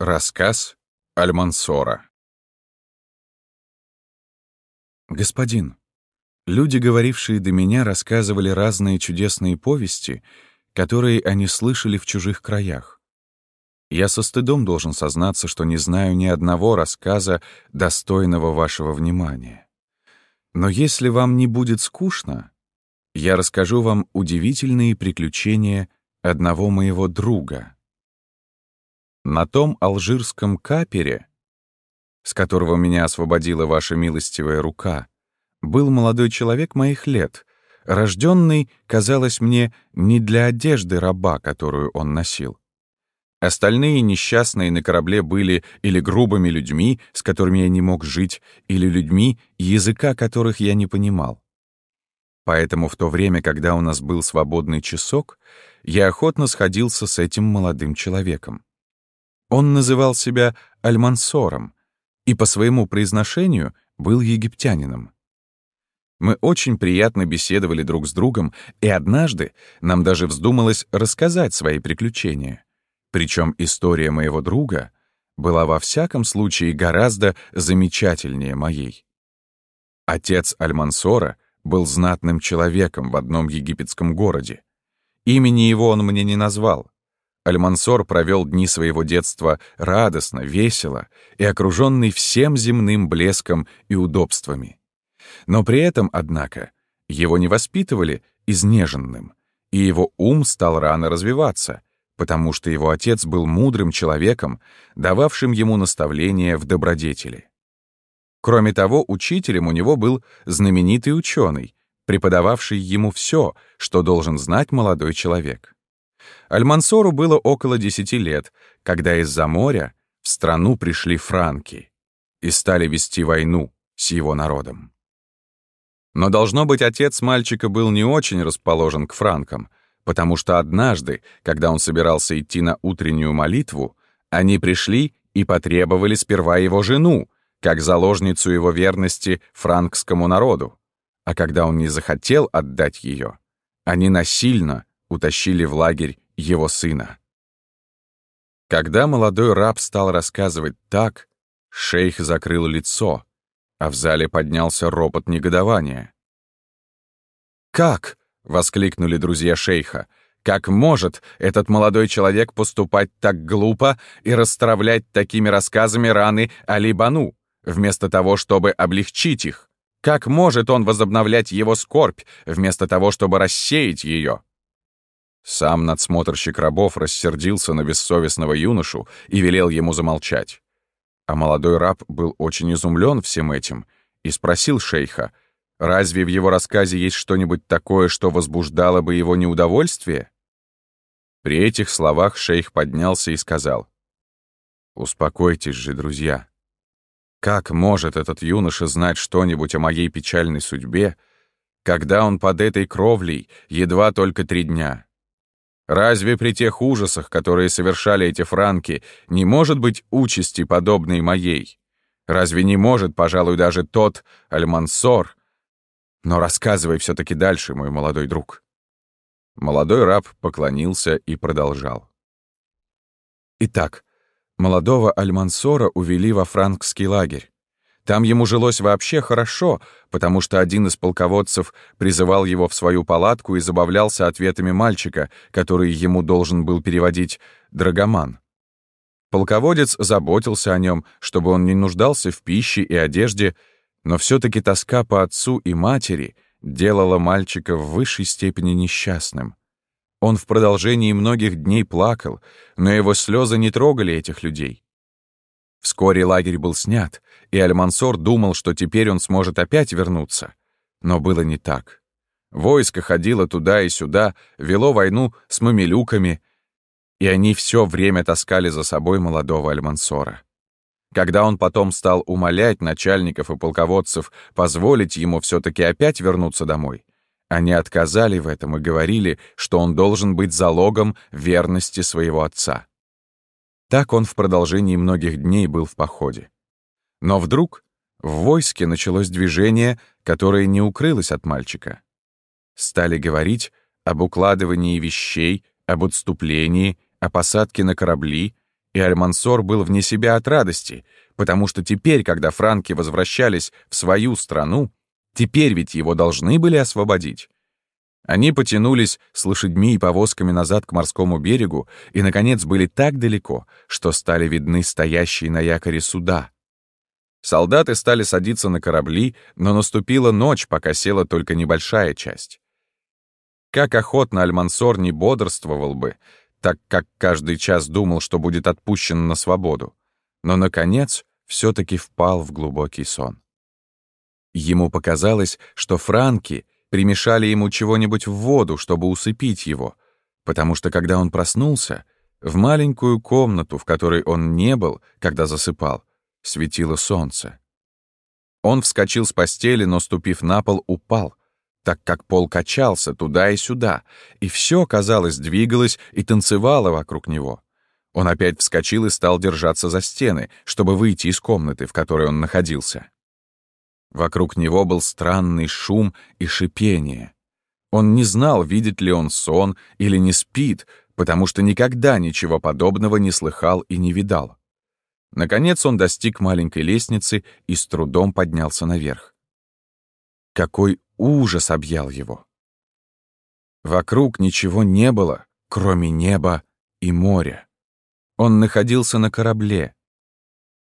Рассказ Альмансора Господин, люди, говорившие до меня, рассказывали разные чудесные повести, которые они слышали в чужих краях. Я со стыдом должен сознаться, что не знаю ни одного рассказа, достойного вашего внимания. Но если вам не будет скучно, я расскажу вам удивительные приключения одного моего друга — на том алжирском капере, с которого меня освободила ваша милостивая рука, был молодой человек моих лет, рожденный, казалось мне, не для одежды раба, которую он носил. Остальные несчастные на корабле были или грубыми людьми, с которыми я не мог жить, или людьми, языка которых я не понимал. Поэтому в то время, когда у нас был свободный часок, я охотно сходился с этим молодым человеком. Он называл себя Альмансором и по своему произношению был египтянином. Мы очень приятно беседовали друг с другом, и однажды нам даже вздумалось рассказать свои приключения. Причем история моего друга была во всяком случае гораздо замечательнее моей. Отец Альмансора был знатным человеком в одном египетском городе. Имени его он мне не назвал, Альмансор провел дни своего детства радостно, весело и окруженный всем земным блеском и удобствами. Но при этом, однако, его не воспитывали изнеженным, и его ум стал рано развиваться, потому что его отец был мудрым человеком, дававшим ему наставления в добродетели. Кроме того, учителем у него был знаменитый ученый, преподававший ему все, что должен знать молодой человек. Альмансору было около десяти лет, когда из-за моря в страну пришли франки и стали вести войну с его народом. Но, должно быть, отец мальчика был не очень расположен к франкам, потому что однажды, когда он собирался идти на утреннюю молитву, они пришли и потребовали сперва его жену, как заложницу его верности франкскому народу. А когда он не захотел отдать ее, они насильно утащили в лагерь его сына. Когда молодой раб стал рассказывать так, шейх закрыл лицо, а в зале поднялся ропот негодования. «Как?» — воскликнули друзья шейха. «Как может этот молодой человек поступать так глупо и расстравлять такими рассказами раны Али-Бану, вместо того, чтобы облегчить их? Как может он возобновлять его скорбь, вместо того, чтобы рассеять ее?» Сам надсмотрщик рабов рассердился на бессовестного юношу и велел ему замолчать. А молодой раб был очень изумлен всем этим и спросил шейха, разве в его рассказе есть что-нибудь такое, что возбуждало бы его неудовольствие? При этих словах шейх поднялся и сказал, «Успокойтесь же, друзья. Как может этот юноша знать что-нибудь о моей печальной судьбе, когда он под этой кровлей едва только три дня?» Разве при тех ужасах, которые совершали эти франки, не может быть участи, подобной моей? Разве не может, пожалуй, даже тот Альмансор? Но рассказывай все таки дальше, мой молодой друг». Молодой раб поклонился и продолжал. Итак, молодого Альмансора увели во франкский лагерь. Там ему жилось вообще хорошо, потому что один из полководцев призывал его в свою палатку и забавлялся ответами мальчика, который ему должен был переводить «драгоман». Полководец заботился о нем, чтобы он не нуждался в пище и одежде, но все-таки тоска по отцу и матери делала мальчика в высшей степени несчастным. Он в продолжении многих дней плакал, но его слезы не трогали этих людей. Вскоре лагерь был снят, и Альмансор думал, что теперь он сможет опять вернуться. Но было не так. Войско ходило туда и сюда, вело войну с мамилюками, и они все время таскали за собой молодого Альмансора. Когда он потом стал умолять начальников и полководцев позволить ему все-таки опять вернуться домой, они отказали в этом и говорили, что он должен быть залогом верности своего отца. Так он в продолжении многих дней был в походе. Но вдруг в войске началось движение, которое не укрылось от мальчика. Стали говорить об укладывании вещей, об отступлении, о посадке на корабли, и Альмансор был вне себя от радости, потому что теперь, когда франки возвращались в свою страну, теперь ведь его должны были освободить. Они потянулись с лошадьми и повозками назад к морскому берегу и, наконец, были так далеко, что стали видны стоящие на якоре суда. Солдаты стали садиться на корабли, но наступила ночь, пока села только небольшая часть. Как охотно Альмансор не бодрствовал бы, так как каждый час думал, что будет отпущен на свободу, но, наконец, все таки впал в глубокий сон. Ему показалось, что франки — примешали ему чего-нибудь в воду, чтобы усыпить его, потому что когда он проснулся, в маленькую комнату, в которой он не был, когда засыпал, светило солнце. Он вскочил с постели, но, ступив на пол, упал, так как пол качался туда и сюда, и все, казалось, двигалось и танцевало вокруг него. Он опять вскочил и стал держаться за стены, чтобы выйти из комнаты, в которой он находился. Вокруг него был странный шум и шипение. Он не знал, видит ли он сон или не спит, потому что никогда ничего подобного не слыхал и не видал. Наконец он достиг маленькой лестницы и с трудом поднялся наверх. Какой ужас объял его! Вокруг ничего не было, кроме неба и моря. Он находился на корабле.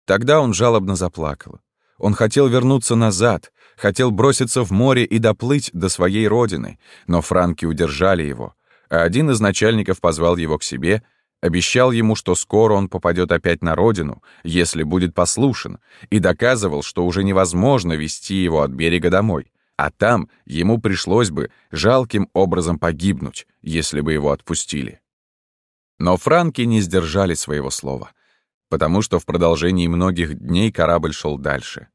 Тогда он жалобно заплакал. Он хотел вернуться назад, хотел броситься в море и доплыть до своей родины, но франки удержали его, а один из начальников позвал его к себе, обещал ему, что скоро он попадет опять на родину, если будет послушен, и доказывал, что уже невозможно вести его от берега домой, а там ему пришлось бы жалким образом погибнуть, если бы его отпустили. Но франки не сдержали своего слова — потому что в продолжении многих дней корабль шел дальше.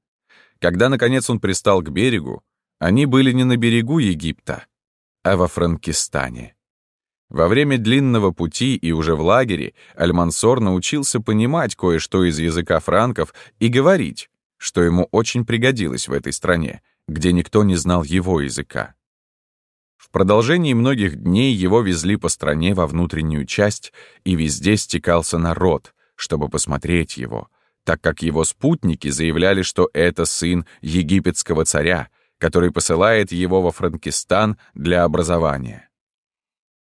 Когда, наконец, он пристал к берегу, они были не на берегу Египта, а во Франкистане. Во время длинного пути и уже в лагере Альмансор научился понимать кое-что из языка франков и говорить, что ему очень пригодилось в этой стране, где никто не знал его языка. В продолжении многих дней его везли по стране во внутреннюю часть, и везде стекался народ, чтобы посмотреть его, так как его спутники заявляли, что это сын египетского царя, который посылает его во Франкистан для образования.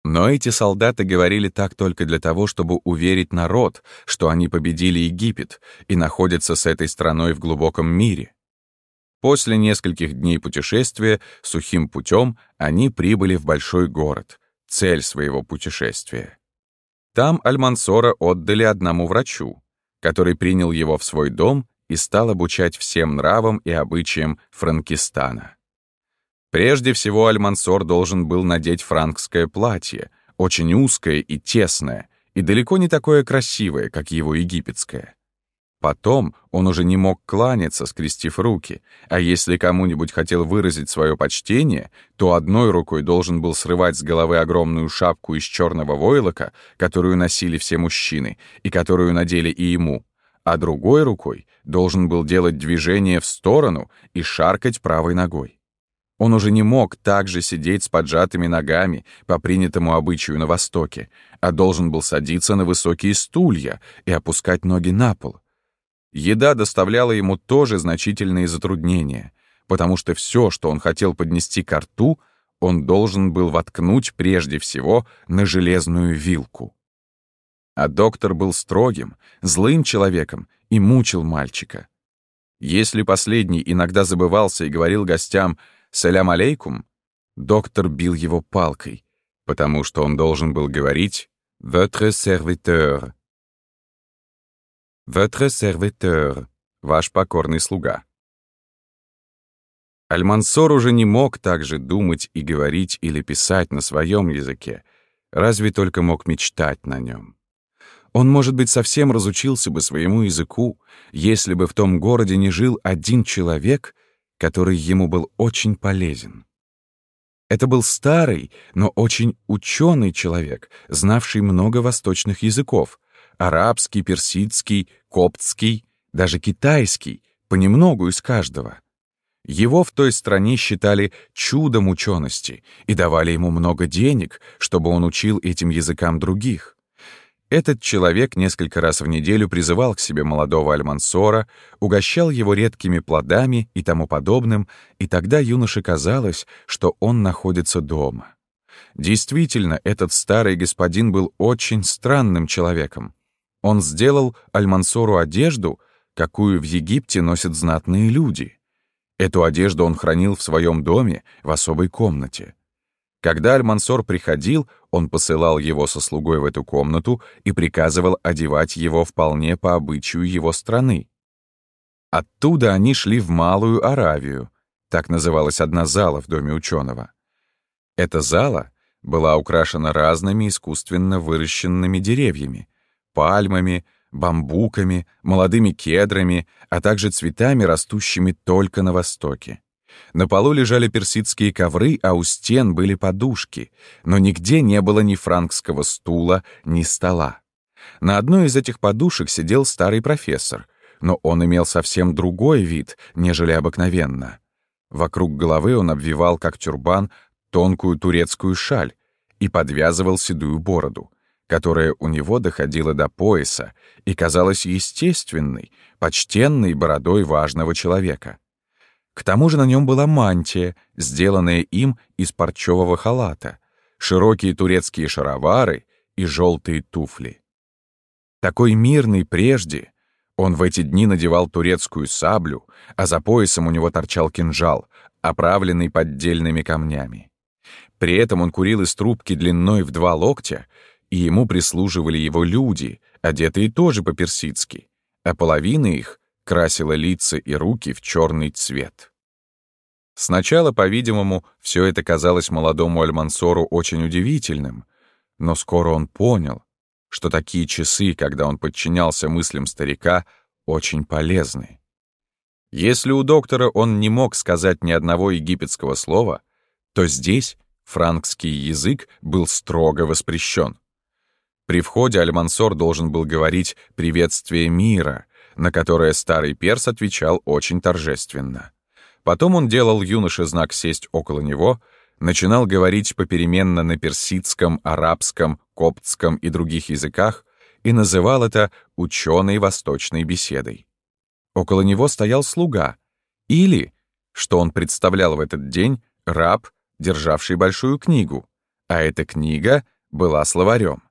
Но эти солдаты говорили так только для того, чтобы уверить народ, что они победили Египет и находятся с этой страной в глубоком мире. После нескольких дней путешествия сухим путем они прибыли в большой город, цель своего путешествия. Там Альмансора отдали одному врачу, который принял его в свой дом и стал обучать всем нравам и обычаям Франкистана. Прежде всего Альмансор должен был надеть франкское платье, очень узкое и тесное, и далеко не такое красивое, как его египетское. Потом он уже не мог кланяться, скрестив руки, а если кому-нибудь хотел выразить свое почтение, то одной рукой должен был срывать с головы огромную шапку из черного войлока, которую носили все мужчины, и которую надели и ему, а другой рукой должен был делать движение в сторону и шаркать правой ногой. Он уже не мог также сидеть с поджатыми ногами по принятому обычаю на Востоке, а должен был садиться на высокие стулья и опускать ноги на пол. Еда доставляла ему тоже значительные затруднения, потому что все, что он хотел поднести к рту, он должен был воткнуть прежде всего на железную вилку. А доктор был строгим, злым человеком и мучил мальчика. Если последний иногда забывался и говорил гостям «Салям алейкум», доктор бил его палкой, потому что он должен был говорить «Votre serviteur», Votre serviteur, ваш покорный слуга. Альмансор уже не мог также думать и говорить или писать на своем языке, разве только мог мечтать на нем. Он, может быть, совсем разучился бы своему языку, если бы в том городе не жил один человек, который ему был очень полезен. Это был старый, но очень ученый человек, знавший много восточных языков, арабский, персидский, коптский, даже китайский, понемногу из каждого. Его в той стране считали чудом учености и давали ему много денег, чтобы он учил этим языкам других. Этот человек несколько раз в неделю призывал к себе молодого Альмансора, угощал его редкими плодами и тому подобным, и тогда юноше казалось, что он находится дома. Действительно, этот старый господин был очень странным человеком. Он сделал Альмансору одежду, какую в Египте носят знатные люди. Эту одежду он хранил в своем доме в особой комнате. Когда Аль-Мансор приходил, он посылал его со слугой в эту комнату и приказывал одевать его вполне по обычаю его страны. Оттуда они шли в Малую Аравию, так называлась одна зала в доме ученого. Эта зала была украшена разными искусственно выращенными деревьями, пальмами, бамбуками, молодыми кедрами, а также цветами, растущими только на востоке. На полу лежали персидские ковры, а у стен были подушки, но нигде не было ни франкского стула, ни стола. На одной из этих подушек сидел старый профессор, но он имел совсем другой вид, нежели обыкновенно. Вокруг головы он обвивал, как тюрбан, тонкую турецкую шаль и подвязывал седую бороду, которая у него доходила до пояса и казалась естественной, почтенной бородой важного человека. К тому же на нем была мантия, сделанная им из парчевого халата, широкие турецкие шаровары и желтые туфли. Такой мирный прежде, он в эти дни надевал турецкую саблю, а за поясом у него торчал кинжал, оправленный поддельными камнями. При этом он курил из трубки длиной в два локтя, и ему прислуживали его люди, одетые тоже по-персидски, а половина их красила лица и руки в черный цвет. Сначала, по-видимому, все это казалось молодому Альмансору очень удивительным, но скоро он понял, что такие часы, когда он подчинялся мыслям старика, очень полезны. Если у доктора он не мог сказать ни одного египетского слова, то здесь франкский язык был строго воспрещен. При входе Альмансор должен был говорить «приветствие мира», на которое старый перс отвечал очень торжественно. Потом он делал юноше знак сесть около него, начинал говорить попеременно на персидском, арабском, коптском и других языках и называл это ученой восточной беседой. Около него стоял слуга или, что он представлял в этот день, раб, державший большую книгу, а эта книга была словарем.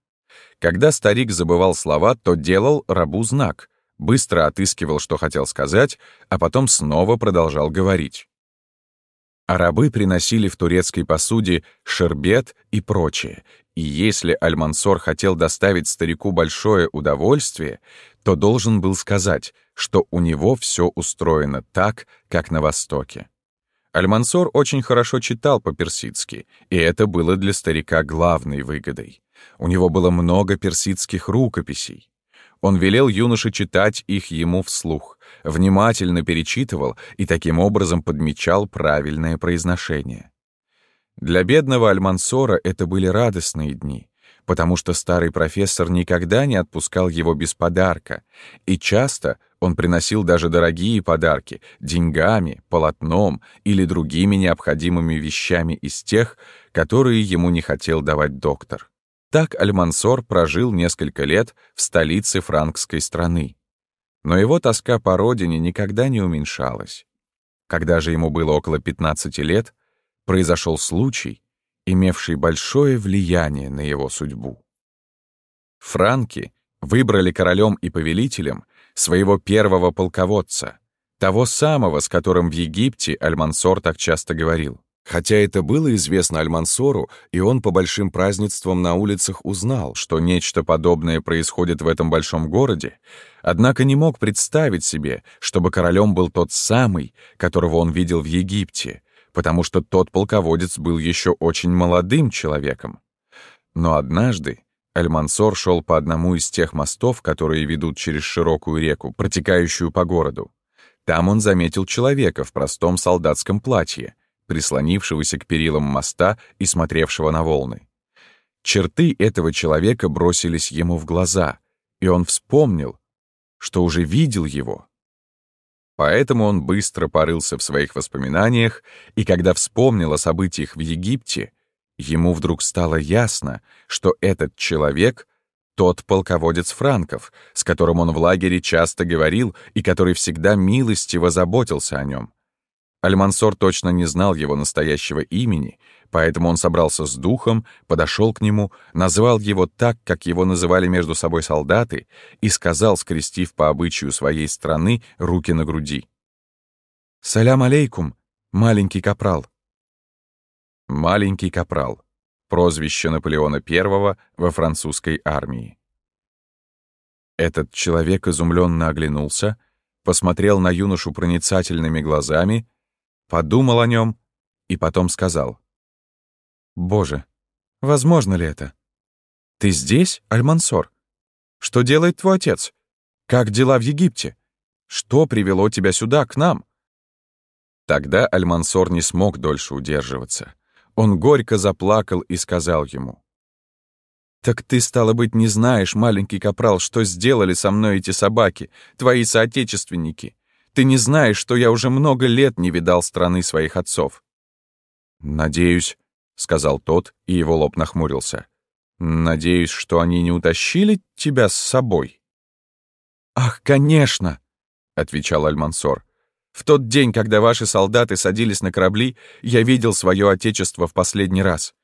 Когда старик забывал слова, то делал рабу знак, быстро отыскивал, что хотел сказать, а потом снова продолжал говорить. А рабы приносили в турецкой посуде шербет и прочее, и если Альмансор хотел доставить старику большое удовольствие, то должен был сказать, что у него все устроено так, как на Востоке. Альмансор очень хорошо читал по-персидски, и это было для старика главной выгодой. У него было много персидских рукописей. Он велел юноше читать их ему вслух, внимательно перечитывал и таким образом подмечал правильное произношение. Для бедного Альмансора это были радостные дни, потому что старый профессор никогда не отпускал его без подарка, и часто он приносил даже дорогие подарки деньгами, полотном или другими необходимыми вещами из тех, которые ему не хотел давать доктор. Так Альмансор прожил несколько лет в столице франкской страны. Но его тоска по родине никогда не уменьшалась. Когда же ему было около 15 лет, произошел случай, имевший большое влияние на его судьбу. Франки выбрали королем и повелителем своего первого полководца, того самого, с которым в Египте Альмансор так часто говорил. Хотя это было известно Альмансору, и он по большим празднествам на улицах узнал, что нечто подобное происходит в этом большом городе, однако не мог представить себе, чтобы королем был тот самый, которого он видел в Египте, потому что тот полководец был еще очень молодым человеком. Но однажды Альмансор шел по одному из тех мостов, которые ведут через широкую реку, протекающую по городу. Там он заметил человека в простом солдатском платье — прислонившегося к перилам моста и смотревшего на волны. Черты этого человека бросились ему в глаза, и он вспомнил, что уже видел его. Поэтому он быстро порылся в своих воспоминаниях, и когда вспомнил о событиях в Египте, ему вдруг стало ясно, что этот человек Тот полководец Франков, с которым он в лагере часто говорил и который всегда милостиво заботился о нем. Альмансор точно не знал его настоящего имени, поэтому он собрался с духом, подошел к нему, назвал его так, как его называли между собой солдаты, и сказал, скрестив по обычаю своей страны руки на груди. «Салям алейкум, маленький капрал». Маленький капрал прозвище Наполеона I во французской армии. Этот человек изумленно оглянулся, посмотрел на юношу проницательными глазами, подумал о нем и потом сказал. «Боже, возможно ли это? Ты здесь, Альмансор? Что делает твой отец? Как дела в Египте? Что привело тебя сюда, к нам?» Тогда Альмансор не смог дольше удерживаться. Он горько заплакал и сказал ему. «Так ты, стало быть, не знаешь, маленький капрал, что сделали со мной эти собаки, твои соотечественники. Ты не знаешь, что я уже много лет не видал страны своих отцов». «Надеюсь», — сказал тот, и его лоб нахмурился. «Надеюсь, что они не утащили тебя с собой?» «Ах, конечно!» — отвечал Альмансор. В тот день, когда ваши солдаты садились на корабли, я видел свое отечество в последний раз.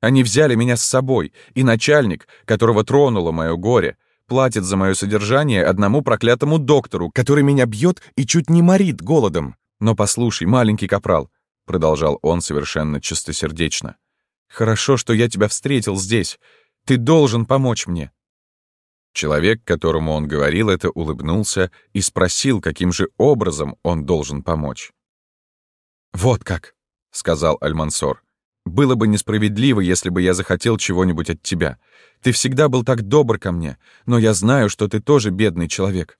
Они взяли меня с собой, и начальник, которого тронуло мое горе, платит за мое содержание одному проклятому доктору, который меня бьет и чуть не морит голодом. Но послушай, маленький капрал, — продолжал он совершенно чистосердечно, — хорошо, что я тебя встретил здесь. Ты должен помочь мне. Человек, которому он говорил это, улыбнулся и спросил, каким же образом он должен помочь. «Вот как», — сказал Альмансор. «Было бы несправедливо, если бы я захотел чего-нибудь от тебя. Ты всегда был так добр ко мне, но я знаю, что ты тоже бедный человек.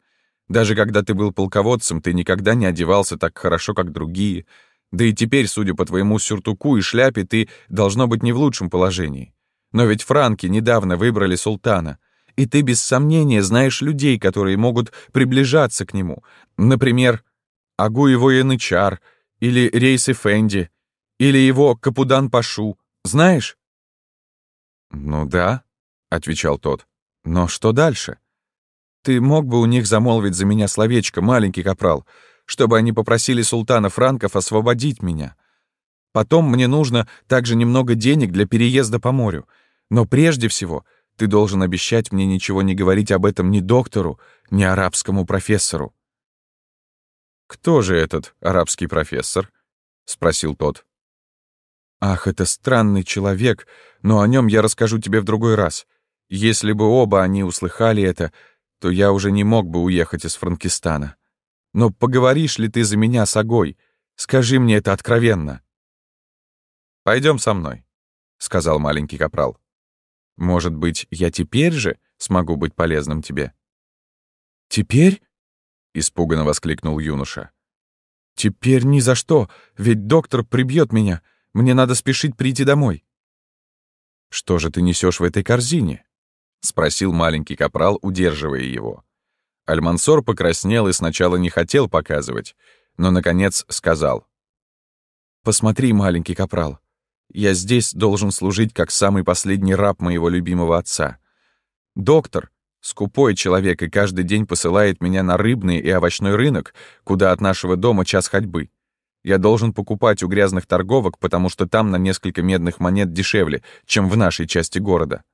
Даже когда ты был полководцем, ты никогда не одевался так хорошо, как другие. Да и теперь, судя по твоему сюртуку и шляпе, ты должно быть не в лучшем положении. Но ведь франки недавно выбрали султана — и ты без сомнения знаешь людей, которые могут приближаться к нему. Например, Агуево Янычар, или Рейс Эфенди, или его Капудан Пашу. Знаешь?» «Ну да», — отвечал тот. «Но что дальше? Ты мог бы у них замолвить за меня словечко, маленький капрал, чтобы они попросили султана франков освободить меня. Потом мне нужно также немного денег для переезда по морю. Но прежде всего ты должен обещать мне ничего не говорить об этом ни доктору, ни арабскому профессору». «Кто же этот арабский профессор?» — спросил тот. «Ах, это странный человек, но о нем я расскажу тебе в другой раз. Если бы оба они услыхали это, то я уже не мог бы уехать из Франкистана. Но поговоришь ли ты за меня с Агой? Скажи мне это откровенно». Пойдем со мной», — сказал маленький капрал. Может быть, я теперь же смогу быть полезным тебе?» «Теперь?» — испуганно воскликнул юноша. «Теперь ни за что, ведь доктор прибьет меня. Мне надо спешить прийти домой». «Что же ты несешь в этой корзине?» — спросил маленький капрал, удерживая его. Альмансор покраснел и сначала не хотел показывать, но, наконец, сказал. «Посмотри, маленький капрал, я здесь должен служить как самый последний раб моего любимого отца. Доктор, скупой человек, и каждый день посылает меня на рыбный и овощной рынок, куда от нашего дома час ходьбы. Я должен покупать у грязных торговок, потому что там на несколько медных монет дешевле, чем в нашей части города.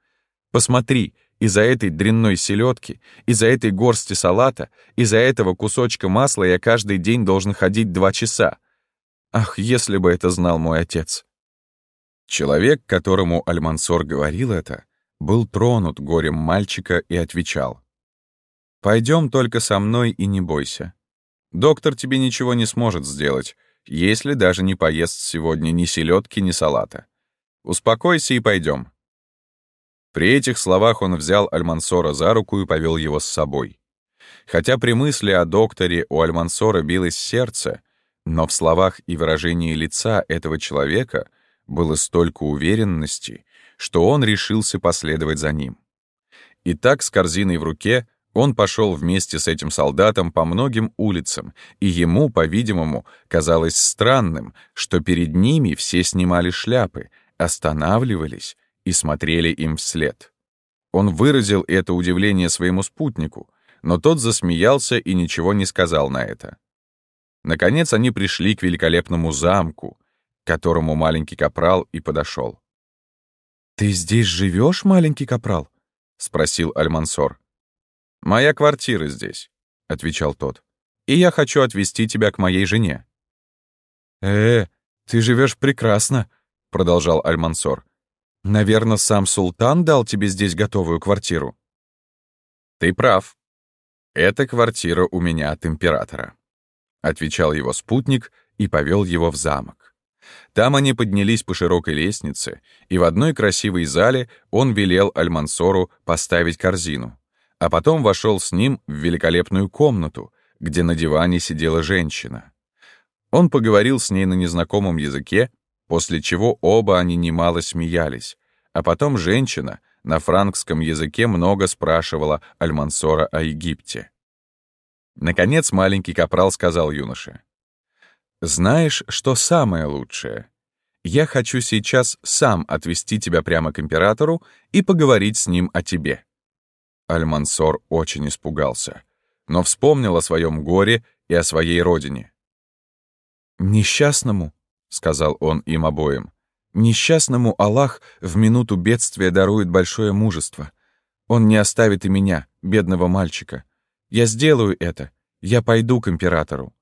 Посмотри, из-за этой дрянной селедки, из-за этой горсти салата, из-за этого кусочка масла я каждый день должен ходить два часа. Ах, если бы это знал мой отец. Человек, которому Альмансор говорил это, был тронут горем мальчика и отвечал. «Пойдем только со мной и не бойся. Доктор тебе ничего не сможет сделать, если даже не поест сегодня ни селедки, ни салата. Успокойся и пойдем». При этих словах он взял Альмансора за руку и повел его с собой. Хотя при мысли о докторе у Альмансора билось сердце, но в словах и выражении лица этого человека — было столько уверенности, что он решился последовать за ним. И так с корзиной в руке он пошел вместе с этим солдатом по многим улицам, и ему, по-видимому, казалось странным, что перед ними все снимали шляпы, останавливались и смотрели им вслед. Он выразил это удивление своему спутнику, но тот засмеялся и ничего не сказал на это. Наконец они пришли к великолепному замку, к которому маленький капрал и подошел. «Ты здесь живешь, маленький капрал?» — спросил Альмансор. «Моя квартира здесь», — отвечал тот. «И я хочу отвезти тебя к моей жене». «Э, ты живешь прекрасно», — продолжал Альмансор. «Наверное, сам султан дал тебе здесь готовую квартиру». «Ты прав. Это квартира у меня от императора», — отвечал его спутник и повел его в замок. Там они поднялись по широкой лестнице, и в одной красивой зале он велел Альмансору поставить корзину, а потом вошел с ним в великолепную комнату, где на диване сидела женщина. Он поговорил с ней на незнакомом языке, после чего оба они немало смеялись, а потом женщина на франкском языке много спрашивала Альмансора о Египте. Наконец маленький капрал сказал юноше. «Знаешь, что самое лучшее? Я хочу сейчас сам отвести тебя прямо к императору и поговорить с ним о тебе». Альмансор очень испугался, но вспомнил о своем горе и о своей родине. «Несчастному», — сказал он им обоим, — «несчастному Аллах в минуту бедствия дарует большое мужество. Он не оставит и меня, бедного мальчика. Я сделаю это. Я пойду к императору.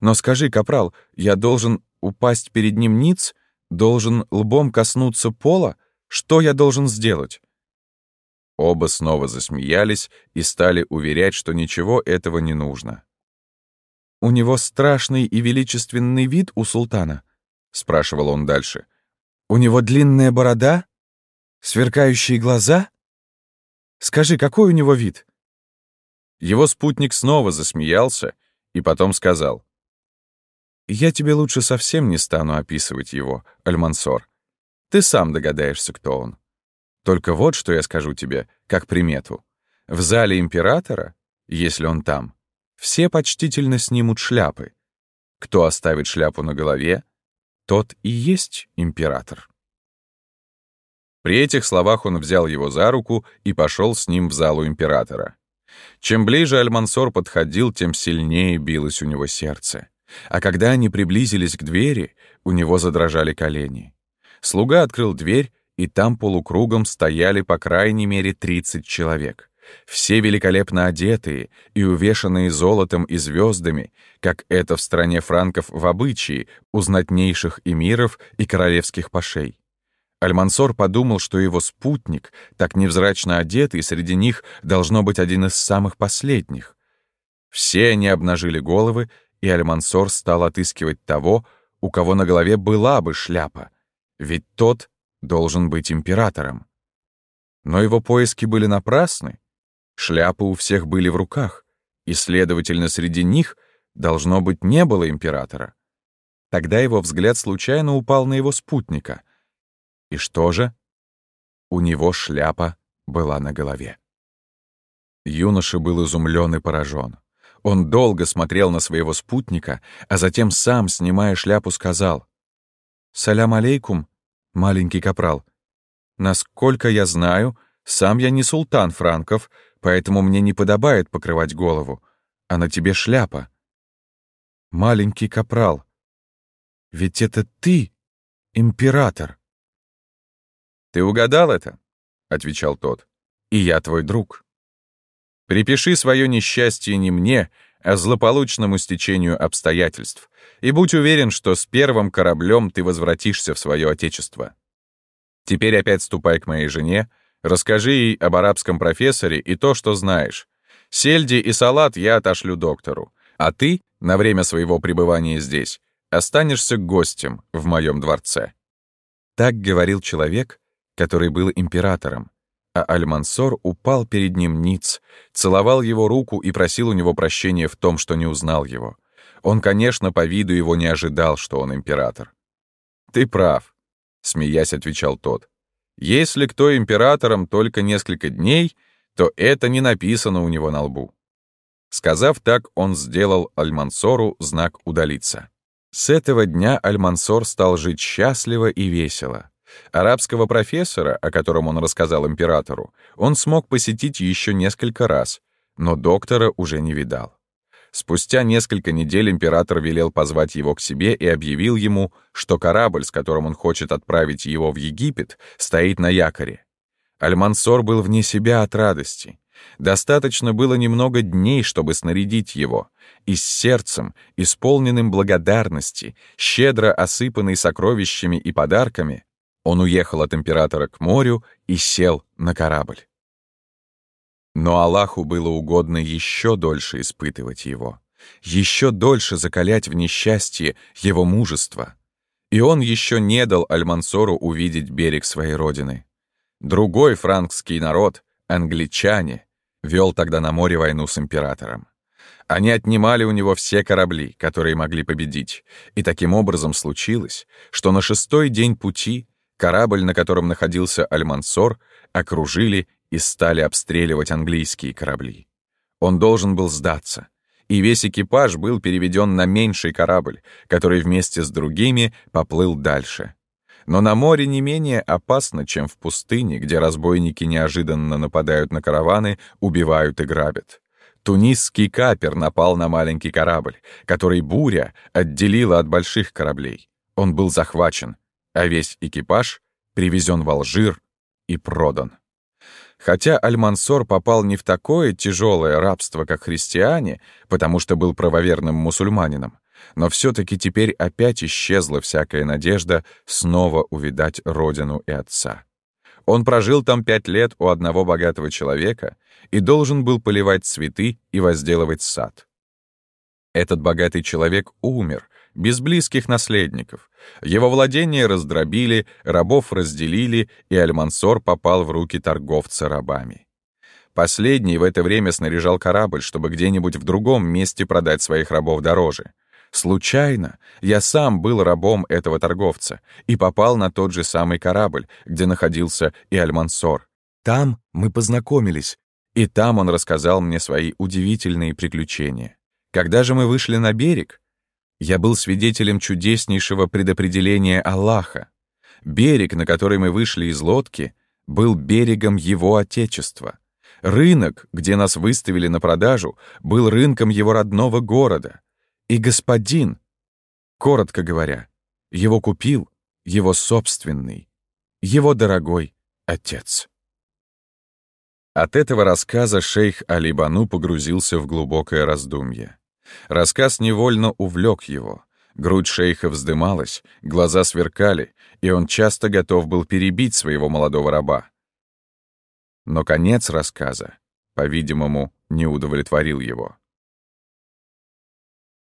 Но скажи, капрал, я должен упасть перед ним ниц? Должен лбом коснуться пола? Что я должен сделать?» Оба снова засмеялись и стали уверять, что ничего этого не нужно. «У него страшный и величественный вид у султана?» — спрашивал он дальше. «У него длинная борода? Сверкающие глаза? Скажи, какой у него вид?» Его спутник снова засмеялся и потом сказал. «Я тебе лучше совсем не стану описывать его, Альмансор. Ты сам догадаешься, кто он. Только вот что я скажу тебе, как примету. В зале императора, если он там, все почтительно снимут шляпы. Кто оставит шляпу на голове, тот и есть император». При этих словах он взял его за руку и пошел с ним в залу императора. Чем ближе Альмансор подходил, тем сильнее билось у него сердце. А когда они приблизились к двери, у него задрожали колени. Слуга открыл дверь, и там полукругом стояли по крайней мере 30 человек. Все великолепно одетые и увешанные золотом и звездами, как это в стране франков в обычае у знатнейших эмиров и королевских пашей. Альмансор подумал, что его спутник, так невзрачно одетый, среди них должно быть один из самых последних. Все они обнажили головы, и Альмансор стал отыскивать того, у кого на голове была бы шляпа, ведь тот должен быть императором. Но его поиски были напрасны. Шляпы у всех были в руках, и, следовательно, среди них, должно быть, не было императора. Тогда его взгляд случайно упал на его спутника — и что же? У него шляпа была на голове. Юноша был изумлен и поражен. Он долго смотрел на своего спутника, а затем сам, снимая шляпу, сказал «Салям алейкум, маленький капрал. Насколько я знаю, сам я не султан франков, поэтому мне не подобает покрывать голову, а на тебе шляпа. Маленький капрал, ведь это ты, император». «Ты угадал это?» — отвечал тот. «И я твой друг. Припиши свое несчастье не мне, злополучному стечению обстоятельств, и будь уверен, что с первым кораблем ты возвратишься в свое отечество. Теперь опять ступай к моей жене, расскажи ей об арабском профессоре и то, что знаешь. Сельди и салат я отошлю доктору, а ты, на время своего пребывания здесь, останешься гостем в моем дворце». Так говорил человек, который был императором, а Аль-Мансор упал перед ним ниц, целовал его руку и просил у него прощения в том, что не узнал его. Он, конечно, по виду его не ожидал, что он император. «Ты прав», — смеясь отвечал тот. «Если кто императором только несколько дней, то это не написано у него на лбу». Сказав так, он сделал Аль-Мансору знак «удалиться». С этого дня Аль-Мансор стал жить счастливо и весело. Арабского профессора, о котором он рассказал императору, он смог посетить еще несколько раз, но доктора уже не видал. Спустя несколько недель император велел позвать его к себе и объявил ему, что корабль, с которым он хочет отправить его в Египет, стоит на якоре. Альмансор был вне себя от радости. Достаточно было немного дней, чтобы снарядить его, и с сердцем, исполненным благодарности, щедро осыпанный сокровищами и подарками, он уехал от императора к морю и сел на корабль. Но Аллаху было угодно еще дольше испытывать его, еще дольше закалять в несчастье его мужество. И он еще не дал Альмансору увидеть берег своей родины. Другой франкский народ, англичане, вел тогда на море войну с императором. Они отнимали у него все корабли, которые могли победить, и таким образом случилось, что на шестой день пути корабль, на котором находился Альмансор, окружили и стали обстреливать английские корабли. Он должен был сдаться, и весь экипаж был переведен на меньший корабль, который вместе с другими поплыл дальше. Но на море не менее опасно, чем в пустыне, где разбойники неожиданно нападают на караваны, убивают и грабят. Тунисский капер напал на маленький корабль, который буря отделила от больших кораблей. Он был захвачен, а весь экипаж привезен в Алжир и продан. Хотя Аль-Мансор попал не в такое тяжелое рабство, как христиане, потому что был правоверным мусульманином, но все-таки теперь опять исчезла всякая надежда снова увидать родину и отца. Он прожил там пять лет у одного богатого человека и должен был поливать цветы и возделывать сад. Этот богатый человек умер, без близких наследников. Его владения раздробили, рабов разделили, и Альмансор попал в руки торговца рабами. Последний в это время снаряжал корабль, чтобы где-нибудь в другом месте продать своих рабов дороже. Случайно я сам был рабом этого торговца и попал на тот же самый корабль, где находился и Альмансор. Там мы познакомились, и там он рассказал мне свои удивительные приключения. Когда же мы вышли на берег, я был свидетелем чудеснейшего предопределения Аллаха. Берег, на который мы вышли из лодки, был берегом Его Отечества. Рынок, где нас выставили на продажу, был рынком его родного города. И господин, коротко говоря, его купил его собственный, его дорогой отец. От этого рассказа шейх Алибану погрузился в глубокое раздумье. Рассказ невольно увлек его. Грудь шейха вздымалась, глаза сверкали, и он часто готов был перебить своего молодого раба. Но конец рассказа, по-видимому, не удовлетворил его.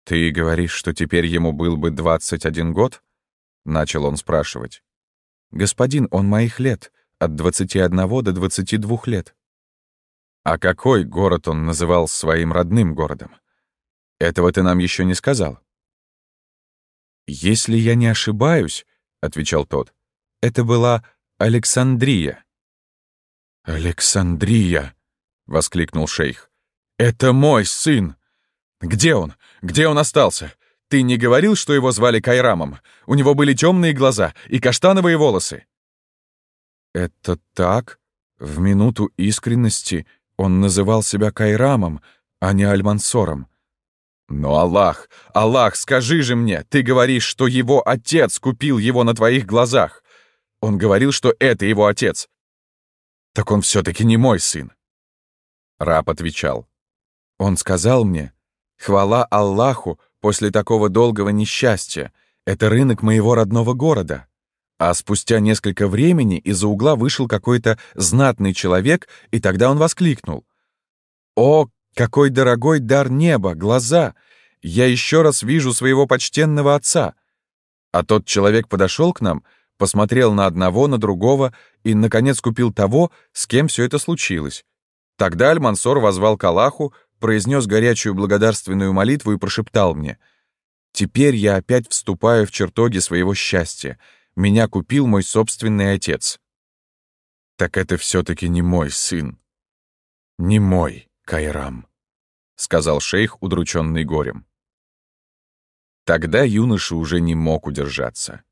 «Ты говоришь, что теперь ему был бы 21 год?» — начал он спрашивать. «Господин, он моих лет, от 21 до 22 лет». «А какой город он называл своим родным городом?» «Этого ты нам еще не сказал». «Если я не ошибаюсь», — отвечал тот, — «это была Александрия». «Александрия!» — воскликнул шейх. «Это мой сын! Где он? Где он остался? Ты не говорил, что его звали Кайрамом? У него были темные глаза и каштановые волосы». «Это так? В минуту искренности он называл себя Кайрамом, а не Альмансором. «Но Аллах, Аллах, скажи же мне, ты говоришь, что его отец купил его на твоих глазах. Он говорил, что это его отец. Так он все-таки не мой сын». Раб отвечал. «Он сказал мне, хвала Аллаху после такого долгого несчастья, это рынок моего родного города». А спустя несколько времени из-за угла вышел какой-то знатный человек, и тогда он воскликнул. «О, какой дорогой дар неба, глаза! Я еще раз вижу своего почтенного отца!» А тот человек подошел к нам, посмотрел на одного, на другого и, наконец, купил того, с кем все это случилось. Тогда Аль-Мансор возвал к Аллаху, произнес горячую благодарственную молитву и прошептал мне, «Теперь я опять вступаю в чертоги своего счастья. Меня купил мой собственный отец». «Так это все-таки не мой сын. Не мой». Кайрам», — сказал шейх, удрученный горем. Тогда юноша уже не мог удержаться.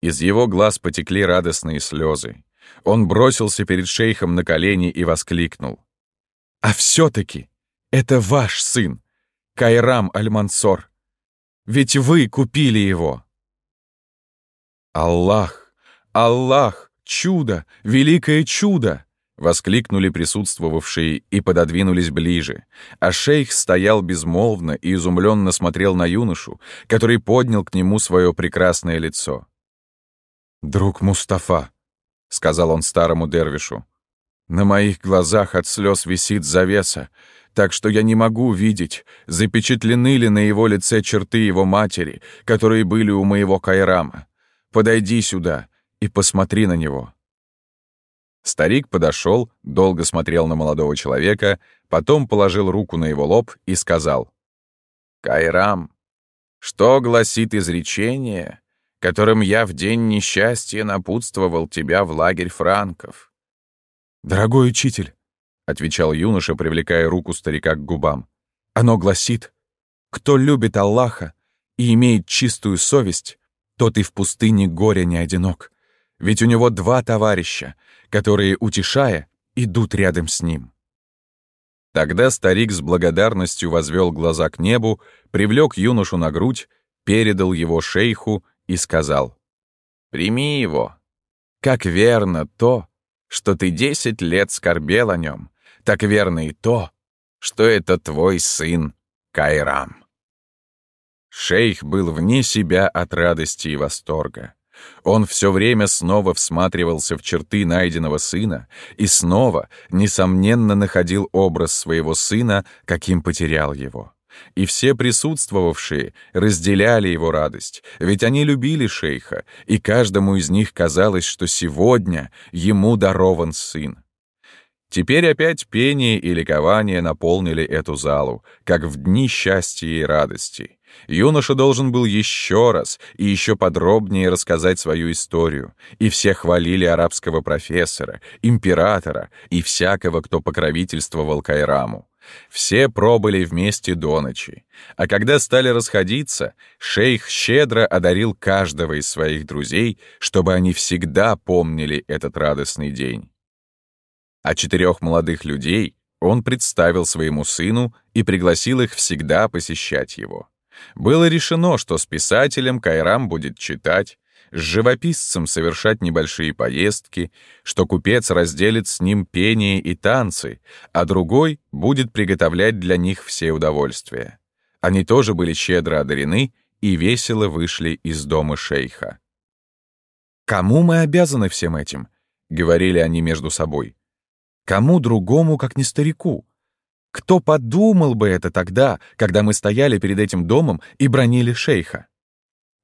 Из его глаз потекли радостные слезы. Он бросился перед шейхом на колени и воскликнул. «А все-таки это ваш сын, Кайрам Аль-Мансор. Ведь вы купили его!» «Аллах! Аллах! Чудо! Великое чудо!» Воскликнули присутствовавшие и пододвинулись ближе, а шейх стоял безмолвно и изумленно смотрел на юношу, который поднял к нему свое прекрасное лицо. «Друг Мустафа», — сказал он старому дервишу, — «на моих глазах от слез висит завеса, так что я не могу видеть, запечатлены ли на его лице черты его матери, которые были у моего Кайрама. Подойди сюда и посмотри на него». Старик подошел, долго смотрел на молодого человека, потом положил руку на его лоб и сказал. «Кайрам, что гласит изречение, которым я в день несчастья напутствовал тебя в лагерь франков?» «Дорогой учитель», — отвечал юноша, привлекая руку старика к губам, «оно гласит, кто любит Аллаха и имеет чистую совесть, тот и в пустыне горя не одинок, ведь у него два товарища, которые, утешая, идут рядом с ним. Тогда старик с благодарностью возвел глаза к небу, привлек юношу на грудь, передал его шейху и сказал, «Прими его. Как верно то, что ты десять лет скорбел о нем, так верно и то, что это твой сын Кайрам». Шейх был вне себя от радости и восторга. Он все время снова всматривался в черты найденного сына и снова, несомненно, находил образ своего сына, каким потерял его. И все присутствовавшие разделяли его радость, ведь они любили шейха, и каждому из них казалось, что сегодня ему дарован сын. Теперь опять пение и ликование наполнили эту залу, как в дни счастья и радости. Юноша должен был еще раз и еще подробнее рассказать свою историю, и все хвалили арабского профессора, императора и всякого, кто покровительствовал Кайраму. Все пробыли вместе до ночи, а когда стали расходиться, шейх щедро одарил каждого из своих друзей, чтобы они всегда помнили этот радостный день. А четырех молодых людей он представил своему сыну и пригласил их всегда посещать его. Было решено, что с писателем Кайрам будет читать, с живописцем совершать небольшие поездки, что купец разделит с ним пение и танцы, а другой будет приготовлять для них все удовольствия. Они тоже были щедро одарены и весело вышли из дома шейха. «Кому мы обязаны всем этим?» — говорили они между собой. «Кому другому, как не старику?» Кто подумал бы это тогда, когда мы стояли перед этим домом и бронили шейха?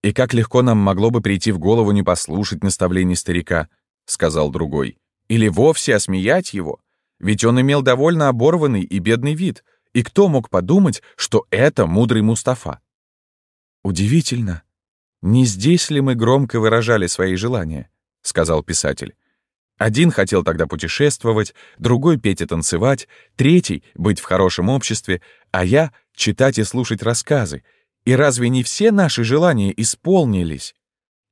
И как легко нам могло бы прийти в голову не послушать наставлений старика, — сказал другой, — или вовсе осмеять его, ведь он имел довольно оборванный и бедный вид, и кто мог подумать, что это мудрый Мустафа? Удивительно. Не здесь ли мы громко выражали свои желания, — сказал писатель. Один хотел тогда путешествовать, другой — петь и танцевать, третий — быть в хорошем обществе, а я — читать и слушать рассказы. И разве не все наши желания исполнились?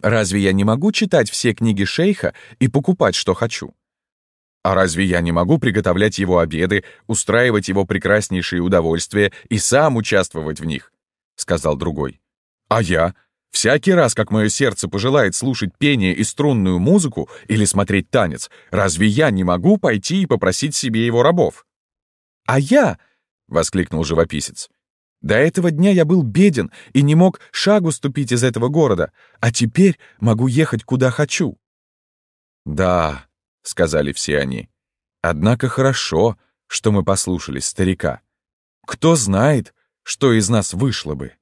Разве я не могу читать все книги шейха и покупать, что хочу? А разве я не могу приготовлять его обеды, устраивать его прекраснейшие удовольствия и сам участвовать в них? — сказал другой. А я? Всякий раз, как мое сердце пожелает слушать пение и струнную музыку или смотреть танец, разве я не могу пойти и попросить себе его рабов? «А я!» — воскликнул живописец. «До этого дня я был беден и не мог шагу ступить из этого города, а теперь могу ехать куда хочу». «Да», — сказали все они, — «однако хорошо, что мы послушались старика. Кто знает, что из нас вышло бы».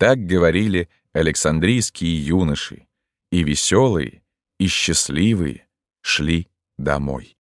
Так говорили александрийские юноши, и веселые, и счастливые шли домой.